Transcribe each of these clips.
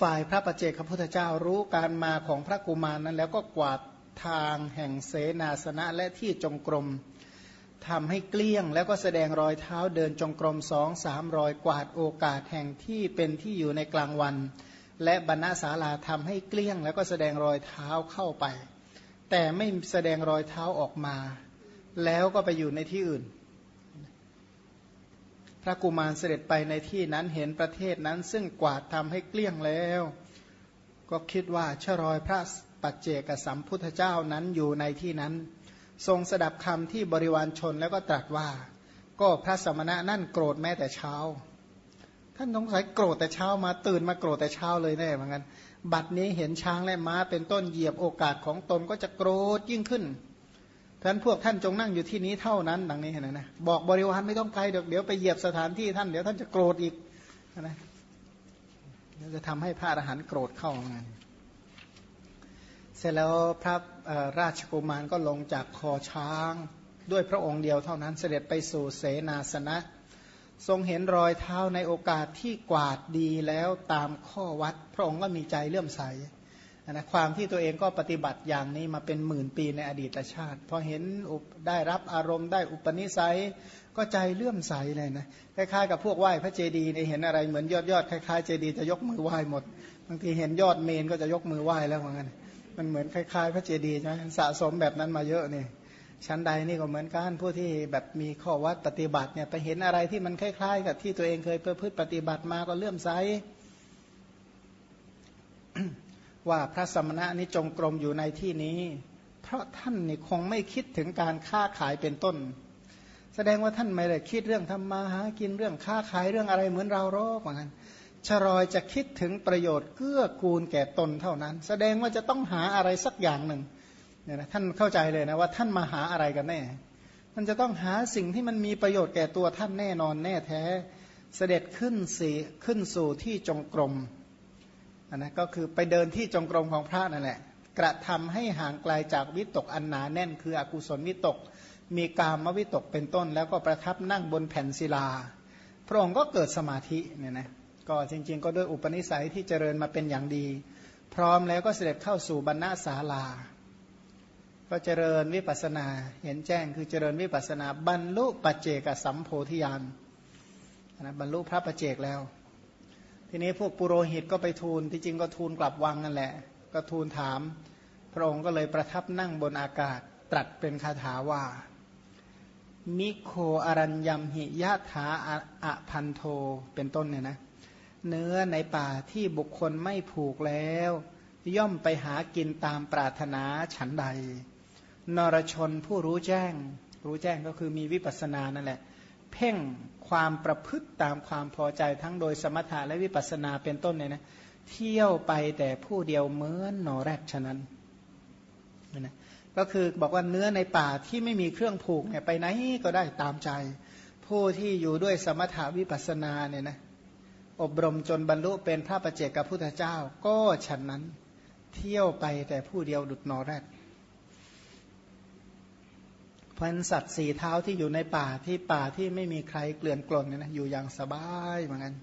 ฝ่ายพระประเจกพระพุทธเจ้ารู้การมาของพระกุมารนั้น แล้วก็กวาดทางแห่งเสนาสนะและที่จงกรมทำให้เกลี้ยง แล้วก็แสดงรอยเท้าเดินจงกรมสองสามรอยกวาดโอกาสแห่งที่เป็นที่อยู่ในกลางวัน และบรรณาศาลาทำให้เกลี้ยง แล้วก็แสดงรอยเท้าเข้าไป แต่ไม่แสดงรอยเท้าออกมา แล้วก็ไปอยู่ในที่อื่น พระกุมารเสด็จไปในที่นั้นเห็นประเทศนั้น ซึ่งกวาดทำให้เกลี้ยงแล้ว ก็คิดว่าชรอยพระปัจเจกสัมพุทธเจ้านั้นอยู่ในที่นั้น ทรงสดับคำที่บริวารชนแล้วก็ตรัสว่า ก็พระสมณะนั่นโกรธแม้แต่เช้า ท่านสงสัยโกรธแต่เช้ามาตื่นมาโกรธแต่เช้าเลยแน่เหมือนกันบัดนี้เห็นช้างและม้าเป็นต้นเหยียบโอกาสของตนก็จะโกรธยิ่งขึ้น ท่านพวกท่านจงนั่งอยู่ที่นี้เท่านั้นดังนี้เห็นไหมนะบอกบริวารไม่ต้องไปเดี๋ยวเดี๋ยวไปเหยียบสถานที่ท่านเดี๋ยวท่านจะโกรธอีกนะจะทำให้พระอรหันต์โกรธเข้าไงเสร็จแล้วพระราชกุมารก็ลงจากคอช้างด้วยพระองค์เดียวเท่านั้นเสด็จไปสู่เสนาสนะ ทรงเห็นรอยเท้าในโอกาสที่กวาดดีแล้วตามข้อวัด พระองค์ก็มีใจเลื่อมใส นะความที่ตัวเองก็ปฏิบัติอย่างนี้มาเป็นหมื่นปีในอดีตชาติพอเห็นได้รับอารมณ์ได้อุปนิสัย ก็ใจเลื่อมใสเลยนะคล้ายๆกับพวกไหว้พระเจดีย์เห็นอะไรเหมือนยอดยอดคล้ายๆเจดีย์จะยกมือไหว้หมดบางทีเห็นยอดเมนก็จะยกมือไหว้แล้วเหมือนกันมันเหมือนคล้ายๆ พระเจดีย์ใช่ไหมสะสมแบบนั้นมาเยอะนี่ชั้นใดนี่ก็เหมือนกันผู้ที่แบบมีข้อวัดปฏิบัติเนี่ยไปเห็นอะไรที่มันคล้ายๆ กับที่ตัวเองเคยเพื่อพืชปฏิบัติมาก็เลื่อมใส ว่าพระสมณะนี้จงกรมอยู่ในที่นี้ เพราะท่านนี่คงไม่คิดถึงการค้าขายเป็นต้น แสดงว่าท่านไม่ได้คิดเรื่องทำมาหากินเรื่องค้าขายเรื่องอะไรเหมือนเราหรอกเหมือนกันชรอยจะคิดถึงประโยชน์เกื้อกูลแก่ตนเท่านั้น แสดงว่าจะต้องหาอะไรสักอย่างหนึ่งเนี่ยนะท่านเข้าใจเลยนะว่าท่านมาหาอะไรกันแน่ มันจะต้องหาสิ่งที่มันมีประโยชน์แก่ตัวท่านแน่นอนแน่แท้ เสด็จขึ้นสีขึ้นสู่ที่จงกรม นนะก็คือไปเดินที่จงกรมของพระนั่นแหละ กระทำให้ห่างไกลาจากวิตกอันหนาแน่น คืออกุศลวิตก มีกามวิตกเป็นต้น แล้วก็ประทับนั่งบนแผ่นศิลา พระองค์ก็เกิดสมาธิเนี่ยนะก็จริง ๆ ก็ด้วยอุปนิสัยที่เจริญมาเป็นอย่างดี พร้อมแล้วก็เสด็จเข้าสู่บรรณาศาลา ก็เจริญวิปัสนาเห็นแจ้งคือเจริญวิปัสนาบรรลุปัจเจกสัมโพธิญาณนะบรรลุพระปัจเจกแล้ว ทีนี้พวกปุโรหิตก็ไปทูลที่จริงก็ทูลกลับวังนั่นแหละ ก็ทูลถาม พระองค์ก็เลยประทับนั่งบนอากาศตรัสเป็นคาถาว่า มิโคอรัญยมหิยะถาอะพันโทเป็นต้นเนี่ยนะเนื้อในป่าที่บุคคลไม่ผูกแล้ว ย่อมไปหากินตามปรารถนาฉันใด นรชนผู้รู้แจ้ง รู้แจ้งก็คือมีวิปัสสนานั่นแหละ เพ่งความประพฤติตามความพอใจทั้งโดยสมถะและวิปัสสนาเป็นต้นเนี่ยนะเที่ยวไปแต่ผู้เดียวเหมือนนอแรกฉะนั้นนะก็คือบอกว่าเนื้อในป่าที่ไม่มีเครื่องผูกเนี่ยไปไหนก็ได้ตามใจ ผู้ที่อยู่ด้วยสมถาวิปัสนาเนี่ยนะอบรมจนบรรลุเป็นพระประเจกับพุทธเจ้า ก็ฉันนั้น เที่ยวไปแต่ผู้เดียวดุดนอแรก พันสัตว์สี่เท้าที่อยู่ในป่าที่ป่าที่ไม่มีใครเกลื่อนกลนเนี่ยนะอยู่อย่างสบายเหมือนกัน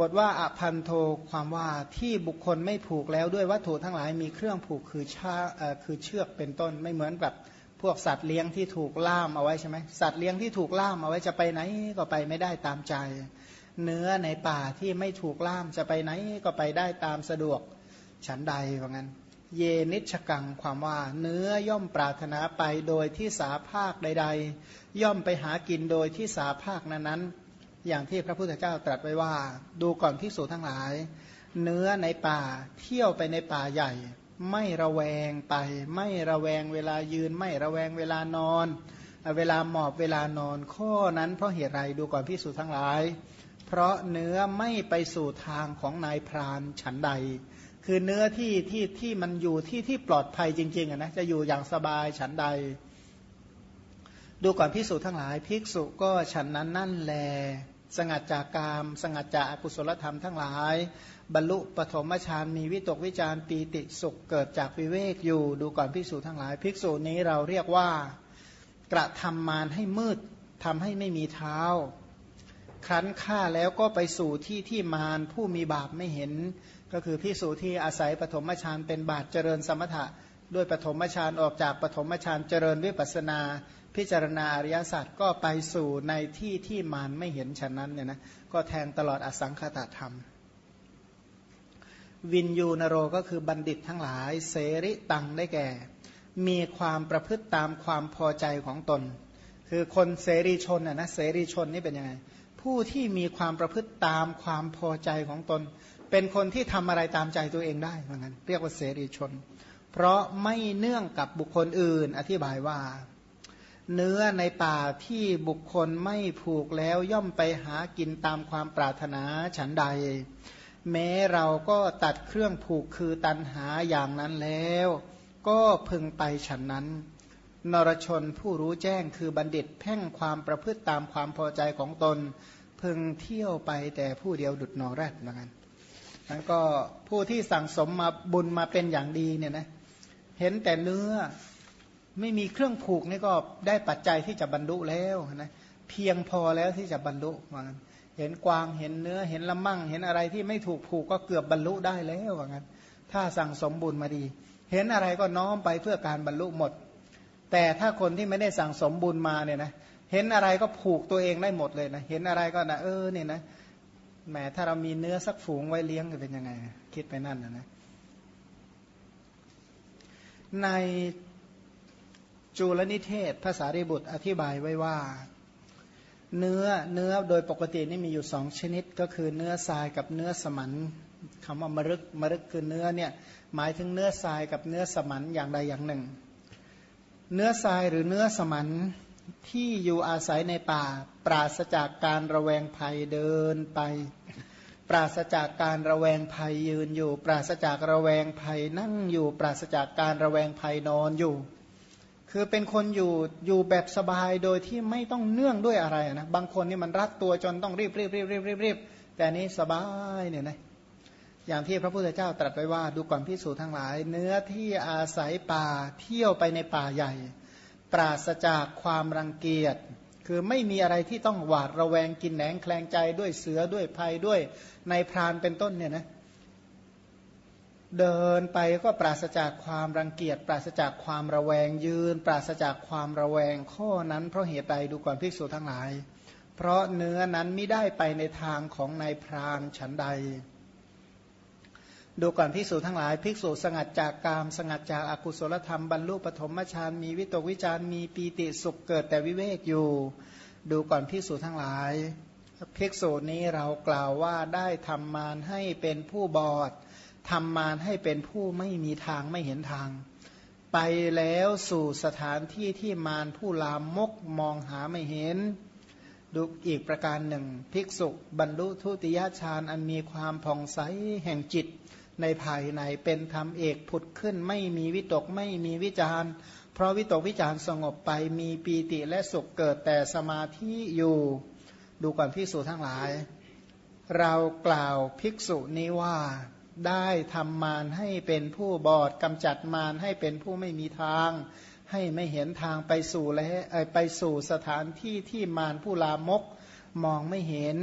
บทว่าอพันโทความว่าที่บุคคลไม่ผูกแล้วด้วยวัตถุทั้งหลายมีเครื่องผูกคือชาคือเชือกเป็นต้นไม่เหมือนแบบพวกสัตว์เลี้ยงที่ถูกล่ามเอาไว้ใช่ไหมสัตว์เลี้ยงที่ถูกล่ามเอาไว้จะไปไหนก็ไปไม่ได้ตามใจ เนื้อในป่าที่ไม่ถูกล่ามจะไปไหนก็ไปได้ตามสะดวกฉันใดว่างั้น เยนิชกังความว่าเนื้อย่อมปรารถนาไปโดยที่สาภาคใด ๆ ย่อมไปหากินโดยที่สาภาคนั้นๆ อย่างที่พระพุทธเจ้าตรัสไว้ว่า ดูก่อนพิสูจทั้งหลาย เนื้อในป่าเที่ยวไปในป่าใหญ่ ไม่ระแวงไป ไม่ระแวงเวลายืน ไม่ระแวงเวลานอน เวลาหมอบเวลานอน ข้อนั้นเพราะเหตุไรดูก่อนพิสูจทั้งหลาย เพราะเนื้อไม่ไปสู่ทางของนายพรานฉันใด คือเนื้อที่ที่ที่มันอยู่ที่ที่ปลอดภัยจริงๆนะจะอยู่อย่างสบายฉันใด ดูก่อนพิสูจทั้งหลายภิกษุก็ฉันนั้นนั่นแล สงัดจากกาม สงัดจากอกุศลธรรมทั้งหลาย บรรลุปฐมฌานมีวิตกวิจารปีติสุขเกิดจากวิเวกอยู่ ดูก่อนภิกษุทั้งหลายภิกษุนี้เราเรียกว่า กระทำมารให้มืดทำให้ไม่มีเท้า ครั้นฆ่าแล้วก็ไปสู่ที่ที่มารผู้มีบาปไม่เห็น ก็คือพิสูจที่อาศัยปฐมฌานเป็นบาตเจริญสมถะ ด้วยปฐมฌานออกจากปฐมฌานเจริญวิปัสนา พิจารณาอริยสัจก็ไปสู่ในที่ที่มารไม่เห็นฉะนั้นเนี่ยนะก็แทงตลอดอสังขตธรรม วินยูนโรก็คือบัณฑิตทั้งหลายเสริตังได้แก่ มีความประพฤติตามความพอใจของตน คือคนเสรีชนนะนะเสรีชนนี่เป็นยังไง ผู้ที่มีความประพฤติตามความพอใจของตน เป็นคนที่ทำอะไรตามใจตัวเองได้เหมือนกันเรียกว่าเสรีชน เพราะไม่เนื่องกับบุคคลอื่น อธิบายว่า เนื้อในป่าที่บุคคลไม่ผูกแล้วย่อมไปหากินตามความปรารถนาฉันใด แม้เราก็ตัดเครื่องผูกคือตันหาอย่างนั้นแล้ว ก็พึงไปฉันนั้น นรชนผู้รู้แจ้งคือบัณฑิตแพ่งความประพฤติตามความพอใจของตน พึงเที่ยวไปแต่ผู้เดียวดุดนอแรดเหมือนกันนั้นก็ผู้ที่สั่งสมมาบุญมาเป็นอย่างดีเนี่ยนะเห็นแต่เนื้อไม่มีเครื่องผูกนี่ก็ได้ปัจจัยที่จะบรรลุแล้วนะเพียงพอแล้วที่จะบรรลุเหมือนกันเห็นกวางเห็นเนื้อเห็นละมั่ง เห็นอะไรที่ไม่ถูกผูกก็เกือบบรรลุได้แล้วเหมือนกันถ้าสั่งสมบุญมาดี เห็นอะไรก็น้อมไปเพื่อการบรรลุหมด แต่ถ้าคนที่ไม่ได้สั่งสมบุญมาเนี่ยนะเห็นอะไรก็ผูกตัวเองได้หมดเลยนะเห็นอะไรก็นะเออเนี่ยนะแหมถ้าเรามีเนื้อสักฝูงไว้เลี้ยงจะเป็นยังไง คิดไปนั่นนะนะในจุลนิเทศภาษาริบุตรอธิบายไว้ว่า เนื้อเนื้อโดยปกตินี่มีอยู่สองชนิด ก็คือเนื้อทรายกับเนื้อสมันคำว่ามรึกมรึกคือเนื้อเนี่ยหมายถึงเนื้อทรายกับเนื้อสมันอย่างใดอย่างหนึ่ง เนื้อทรายหรือเนื้อสมันที่อยู่อาศัยในป่า ปราศจากการระแวงภัยเดินไป ปราศจากการระแวงภัยยืนอยู่ ปราศจากระแวงภัยนั่งอยู่ ปราศจากการระแวงภัยนอนอยู่ คือเป็นคนอยู่อยู่แบบสบายโดยที่ไม่ต้องเนื่องด้วยอะไรนะบางคนนี่มันรัดตัวจนต้องรีบรีบรีบรีบรีบรีบแต่นี้สบายเนี่ยนะ อย่างที่พระพุทธเจ้าตรัสไว้ว่าดูก่อนพิสูจน์ทั้งหลาย เนื้อที่อาศัยป่าเที่ยวไปในป่าใหญ่ ปราศจากความรังเกียจ คือไม่มีอะไรที่ต้องหวาดระแวงกินแหนงแคลงใจด้วยเสือด้วยภัยด้วยในพรานเป็นต้นเนี่ยนะเดินไปก็ปราศจากความรังเกียจ ปราศจากความระแวงยืน ปราศจากความระแวงข้อนั้นเพราะเหตุใดดูก่อนภิกษุทั้งหลาย เพราะเนื้อนั้นไม่ได้ไปในทางของนายพรานฉันใด ดูก่อนภิกษุทั้งหลายภิกษุสงัดจากกามสงัดจากอากุศลธรรมบรรลุปฐมฌานมีวิตกวิจารมีปีติสุขเกิดแต่วิเวกอยู่ ดูก่อนภิกษุทั้งหลายภิกษุนี้เรากล่าวว่าได้ทำมารให้เป็นผู้บอดทำมารให้เป็นผู้ไม่มีทางไม่เห็นทาง ไปแล้วสู่สถานที่ที่มารผู้ลามกมองหาไม่เห็นดูอีกประการหนึ่ง ภิกษุบรรลุทุติยฌานอันมีความผ่องใสแห่งจิต ในภายในเป็นธรรมเอกผุดขึ้นไม่มีวิตกไม่มีวิจารเพราะวิตกวิจารสงบไปมีปีติและสุขเกิดแต่สมาธิอยู่ดูก่อนภิกษุทั้งหลาย เรากล่าวภิกษุนี้ว่าได้ทำมารให้เป็นผู้บอดกำจัดมารให้เป็นผู้ไม่มีทาง ให้ไม่เห็นทางไปสู่และไปสู่สถานที่ที่มารผู้ลามกมองไม่เห็น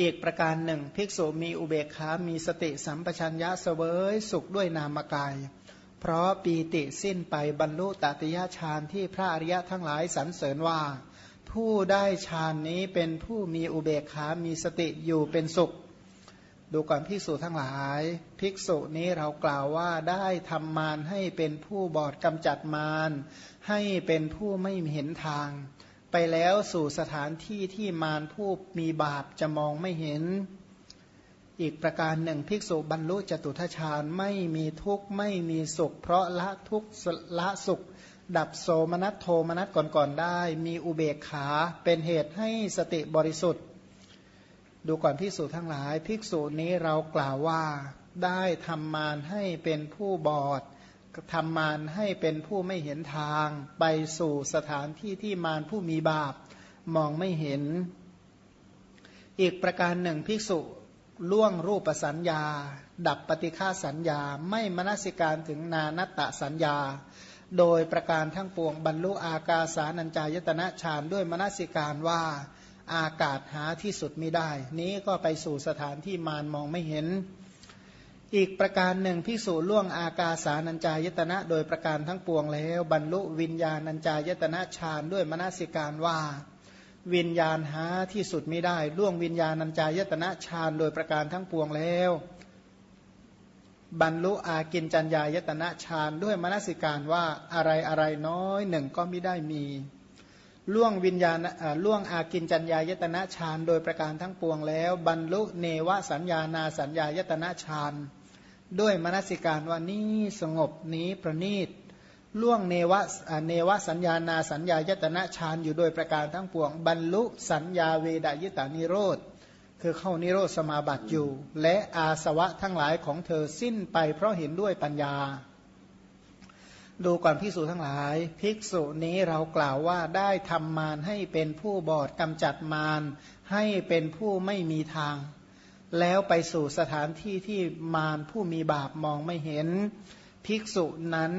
อีกประการหนึ่ง ภิกษุมีอุเบกขา มีสติสัมปชัญญะเสวยสุขด้วยนามกาย เพราะปีติสิ้นไปบรรลุตติยฌานที่พระอริยะทั้งหลายสรรเสริญว่า ผู้ได้ฌานนี้เป็นผู้มีอุเบกขา มีสติอยู่เป็นสุข ดูก่อนภิกษุทั้งหลาย ภิกษุนี้เรากล่าวว่าได้ทำมารให้เป็นผู้บอดกำจัดมารให้เป็นผู้ไม่เห็นทาง ไปแล้วสู่สถานที่ที่มารผู้มีบาปจะมองไม่เห็น อีกประการหนึ่งภิกษุบรรลุจตุทชาญไม่มีทุกข์ไม่มีสุข เพราะละทุกข์ละสุข ดับโสมนัสโทมนัสก่อนๆได้ มีอุเบกขาเป็นเหตุให้สติบริสุทธิ์ ดูก่อนภิกษุทั้งหลาย ภิกษุนี้เรากล่าวว่าได้ทำมารให้เป็นผู้บอด ทำมารให้เป็นผู้ไม่เห็นทางไปสู่สถานที่ที่มารผู้มีบาปมองไม่เห็น อีกประการหนึ่งภิกษุล่วงรูปสัญญา ดับปฏิฆาสัญญา ไม่มนสิการถึงนานัตตสัญญา โดยประการทั้งปวงบรรลุอากาสานัญจายตนะฌานด้วยมนสิการว่าอากาศหาที่สุดไม่ได้ นี้ก็ไปสู่สถานที่มารมองไม่เห็น อีกประการหนึ่งพิสูล่วงอากาสานัญจายตนะ โดยประการทั้งปวงแล้ว บรรลุวิญญาณัญจายตนะฌานด้วยมนสิการว่า วิญญาณหาที่สุดไม่ได้ล่วงวิญญาณัญจายตนะฌานโดยประการทั้งปวงแล้ว บรรลุอากินจัญญายตนะฌานด้วยมนสิการว่าอะไรอะไรน้อยหนึ่งก็ไม่ได้มีล่วงวิญญาณล่วงอากินจัญญายตนะฌานโดยประการทั้งปวงแล้ว บรรลุเนวสัญญานาสัญญายตนะฌาน ด้วยมนสิการว่านี้สงบนี้ประนีตล่วงเนวะเนวะสัญญานาสัญญายตนะฌานอยู่โดยประการทั้งปวง บรรลุสัญญาเวดายตานิโรธ คือเข้านิโรธสมาบัติอยู่ และอาสวะทั้งหลายของเธอสิ้นไปเพราะเห็นด้วยปัญญา ดูก่อนภิกษุทั้งหลาย ภิกษุนี้เรากล่าวว่าได้ทำมารให้เป็นผู้บอดกำจัดมารให้เป็นผู้ไม่มีทาง แล้วไปสู่สถานที่ที่มารผู้มีบาปมองไม่เห็น ภิกษุนั้น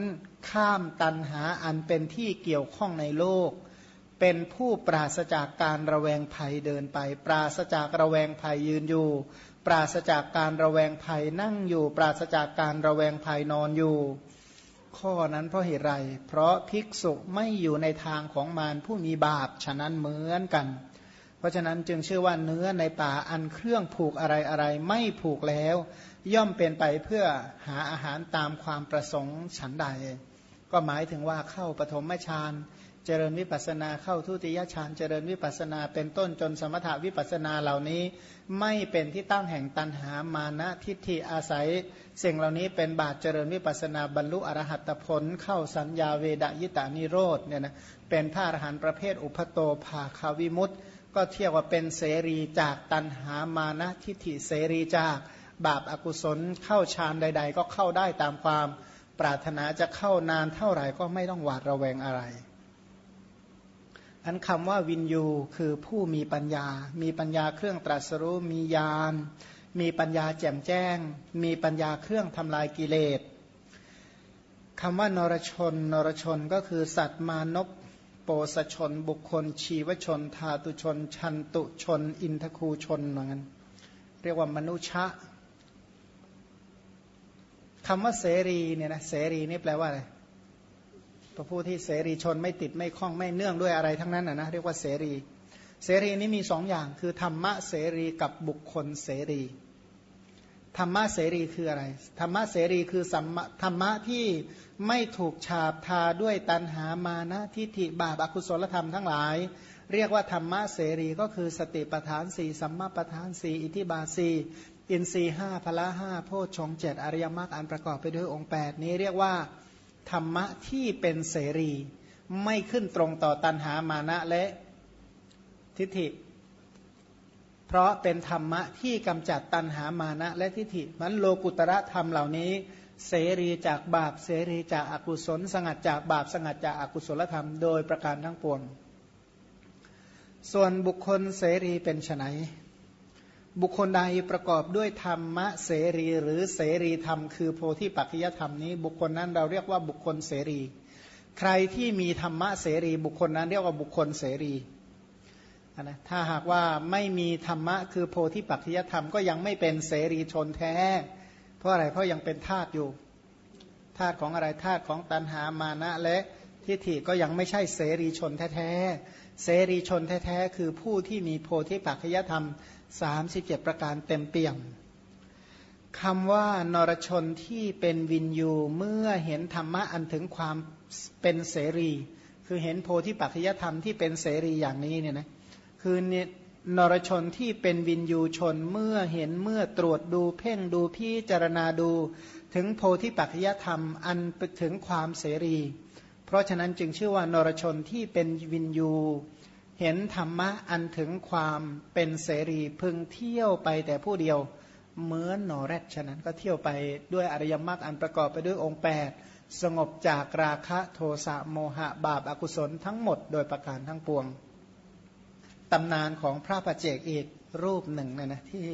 ข้ามตันหาอันเป็นที่เกี่ยวข้องในโลก เป็นผู้ปราศจากการระแวงภัยเดินไป ปราศจากระแวงภัยยืนอยู่ ปราศจากการระแวงภัยนั่งอยู่ ปราศจากการระแวงภัยนอนอยู่ ข้อนั้นเพราะเหตุไร เพราะภิกษุไม่อยู่ในทางของมารผู้มีบาปฉะนั้นเหมือนกัน เพราะฉะนั้นจึงเชื่อว่าเนื้อในป่าอันเครื่องผูกอะไรอะไรไม่ผูกแล้ว ย่อมเป็นไปเพื่อหาอาหารตามความประสงค์ฉันใด ก็หมายถึงว่าเข้าปฐมฌานเจริญวิปัสนาเข้าทุติยฌานเจริญวิปัสนาเป็นต้นจนสมถาวิปัสนาเหล่านี้ ไม่เป็นที่ตั้งแห่งตันหามานะทิฏฐิอาศัย สิ่งเหล่านี้เป็นบาตเจริญวิปัสนาบรรลุอรหัตผล เข้าสัญญาเวดยิตานิโรธเนี่ยนะเป็นพระอรหันต์ประเภทอุปโตภาคาวิมุตต์ ก็เทียบว่าเป็นเสรีจากตันหามานะทิฏฐิเสรีจากบาปอากุศลเข้าฌานใด ๆ ก็เข้าได้ตามความปรารถนาจะเข้านานเท่าไหร่ก็ไม่ต้องหวาดระแวงอะไรอันคำว่าวินยูคือผู้มีปัญญา มีปัญญาเครื่องตรัสรู้มีญาณ มีปัญญาแจ่มแจ้ง มีปัญญาเครื่องทำลายกิเลสคำว่านรชน นรชนก็คือสัตว์มานพ โปสชน บุคคล ชีวชน ธาตุชน ชันตุชน อินทคูชนเหมือนกันเรียกว่ามนุษย์คำว่าเสรีเนี่ยนะเสรีนี่แปลว่าอะไรพระผู้ที่เสรีชนไม่ติดไม่คล้องไม่เนื่องด้วยอะไรทั้งนั้นนะนะเรียกว่าเสรี เสรีนี้มีสองอย่างคือธรรมะเสรีกับบุคคลเสรี ธรรมะเสรีคืออะไร ธรรมะเสรีคือสัมธรรมะที่ไม่ถูกฉาบทาด้วยตันหามานะทิฏฐิบาปอกุศลธรรมทั้งหลาย เรียกว่าธรรมะเสรีก็คือสติปทานสี่สัมมาปทานสี่อิทิบาสีอินทรีห้าพละห้าโพชฌงเจ็ดอริยมรรคอันประกอบไปด้วยองค์ 8 นี้เรียกว่าธรรมะที่เป็นเสรี ไม่ขึ้นตรงต่อตันหามานะและทิฏฐิ เพราะเป็นธรรมะที่กำจัดตันหามานะและทิฏฐิมันโลกุตระธรรมเหล่านี้ เสรีจากบาปเสรีจากอากุศล สงัดจากบาปสงัดจากอากุศลธรรม โดยประการทั้งปวง ส่วนบุคคลเสรีเป็นไนบุคคลใดประกอบด้วยธรรมะเสรีหรือเสรีธรรม คือโพธิปัจจยธรรมนี้ บุคคลนั้นเราเรียกว่าบุคคลเสรี ใครที่มีธรรมะเสรี บุคคลนั้นเรียกว่าบุคคลเสรี นะถ้าหากว่าไม่มีธรรมะคือโพธิปัจจยธรรมก็ยังไม่เป็นเสรีชนแท้ เพราะอะไรเพราะยังเป็นทาตุอยู่ทาตุของอะไรทาตุของตันหามานะและทิฏฐิก็ยังไม่ใช่เสรีชนแท้ๆเสรีชนแท้ๆคือผู้ที่มีโพธิปัจจยธรรมสามสิบเจ็ดประการเต็มเปี่ยมคำว่านรชนที่เป็นวินยูเมื่อเห็นธรรมะอันถึงความเป็นเสรี คือเห็นโพธิปัจจยธรรมที่เป็นเสรีอย่างนี้เนี่ยนะ คือเนี่ยนรชนที่เป็นวินยูชนเมื่อเห็นเมื่อตรวจดูเพ่งดูพิจารณาดู ถึงโพธิปัจจยธรรมอันถึงความเสรี เพราะฉะนั้นจึงชื่อว่านรชนที่เป็นวินยู เห็นธรรมะอันถึงความเป็นเสรีพึงเที่ยวไปแต่ผู้เดียวเหมือนนอแรดฉะนั้นก็เที่ยวไปด้วยอริยมรรคอันประกอบไปด้วยองค์ 8 สงบจากราคะโทสะโมหะบาปอากุศลทั้งหมดโดยประการทั้งปวง ตำนานของพระประเจกอีกรูปหนึ่งเนะนะที่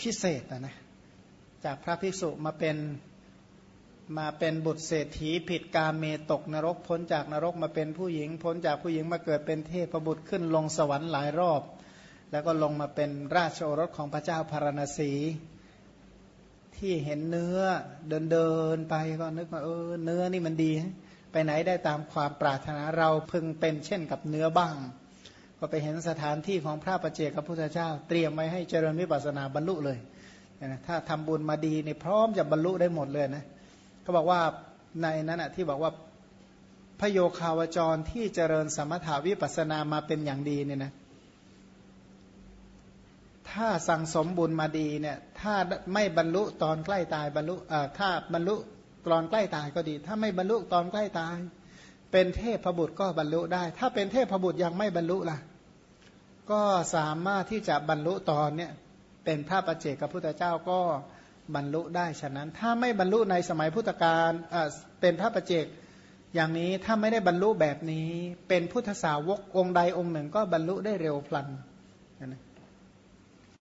พิเศษนะนะจากพระภิกษุมาเป็นมาเป็นบุตรเศรษฐีผิดกาเมตกนรกพ้นจากนรกมาเป็นผู้หญิง พ้นจากผู้หญิงมาเกิดเป็นเทพบุตรขึ้นลงสวรรค์หลายรอบ แล้วก็ลงมาเป็นราชโอรสของพระเจ้าพารณสี ที่เห็นเนื้อเดินเดินไปก็นึกว่าเออเนื้อนี่มันดี ไปไหนได้ตามความปรารถนาเราพึงเป็นเช่นกับเนื้อบ้าง ก็ไปเห็นสถานที่ของพระประเจกับพุทธเจ้า เตรียมไว้ให้เจริญวิปัสนาบรรลุเลยนะถ้าทำบุญมาดีเนี่ยพร้อมจะบรรลุได้หมดเลยนะเขาบอกว่าในนั้นอะที่บอกว่าพโยคาวจรที่เจริญสมถาวิปัสนามาเป็นอย่างดีเนี่ยนะถ้าสั่งสมบุญมาดีเนี่ยถ้าไม่บรรลุตอนใกล้ตายบรรลุถ้าบรรลุตอนใกล้ตายก็ดี ถ้าไม่บรรลุตอนใกล้ตาย เป็นเทพบุตรก็บรรลุได้ ถ้าเป็นเทพบุตรยังไม่บรรลุล่ะ ก็สามารถที่จะบรรลุตอนเนี่ยเป็นพระประเจกับพุทธเจ้าก็บรรลุได้ฉะนั้น ถ้าไม่บรรลุในสมัยพุทธกาลเป็นพระประเจกอย่างนี้ถ้าไม่ได้บรรลุแบบนี้ เป็นพุทธสาวกองค์ใดองค์หนึ่งก็บรรลุได้เร็วพลันนะ